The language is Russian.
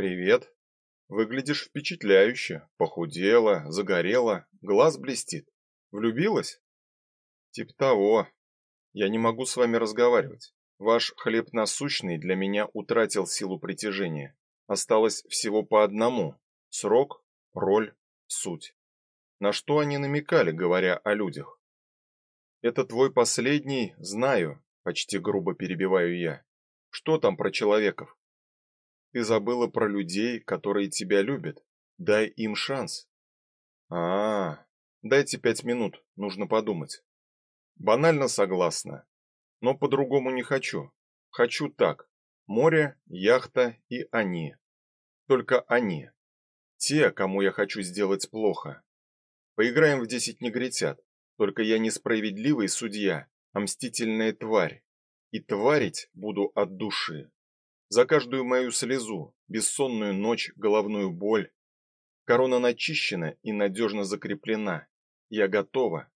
Привет. Выглядишь впечатляюще. Похудела, загорела, глаз блестит. Влюбилась? Тип того. Я не могу с вами разговаривать. Ваш хлеб насущный для меня утратил силу притяжения. Осталось всего по одному: срок, роль, суть. На что они намекали, говоря о людях? Это твой последний, знаю, почти грубо перебиваю я. Что там про человеков? Ты забыла про людей, которые тебя любят. Дай им шанс. А, -а, -а дайте пять минут, нужно подумать. Банально согласна. Но по-другому не хочу. Хочу так: море, яхта и они. Только они. Те, кому я хочу сделать плохо. Поиграем в десять негритят. Только я не справедливый судья, а мстительная тварь. И тварить буду от души. За каждую мою слезу, бессонную ночь, головную боль. Корона начищена и надежно закреплена. Я готова,